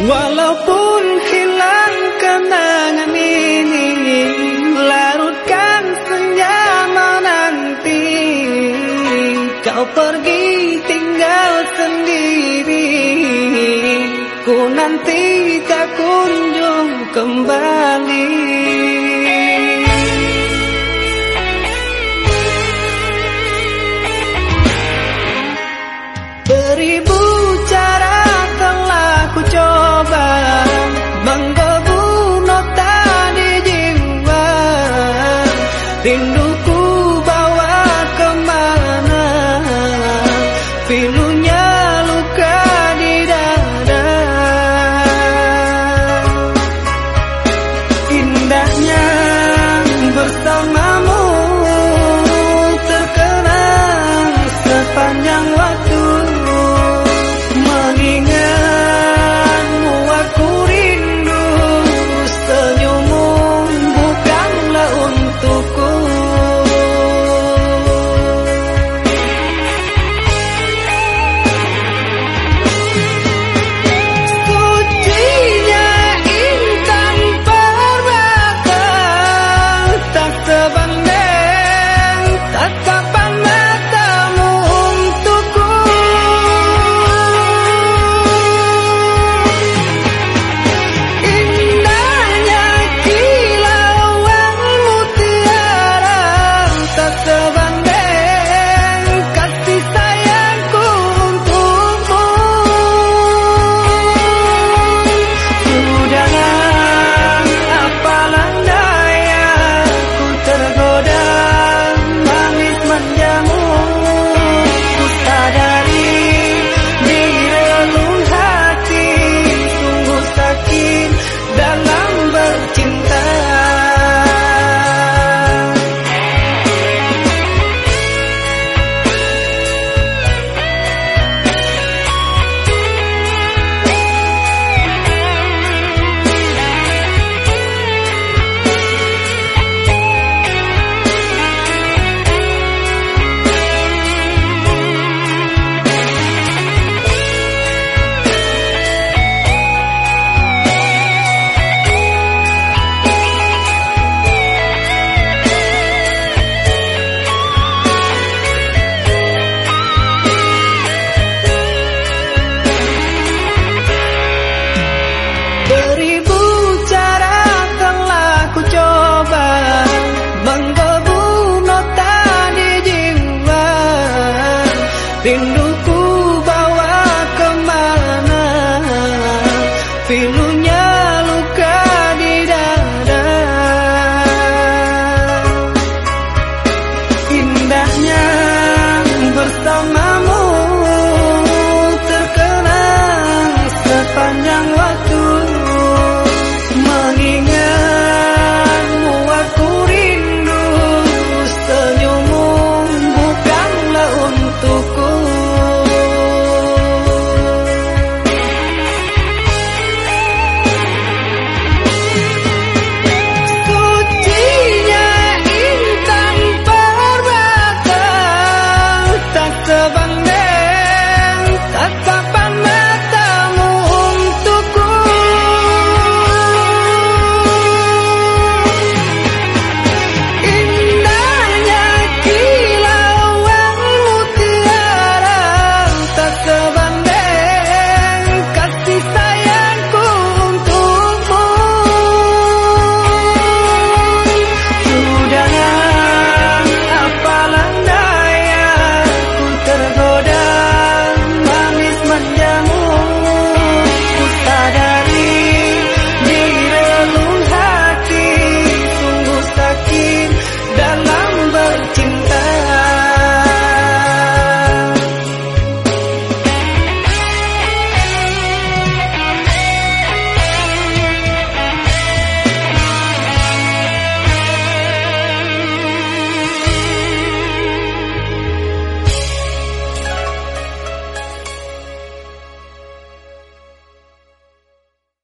Walaupun hilang kenangan ini Larutkan senyaman nanti. Kau pergi tinggal sendiri Ku nanti tak kunjung kembali. 林路 feel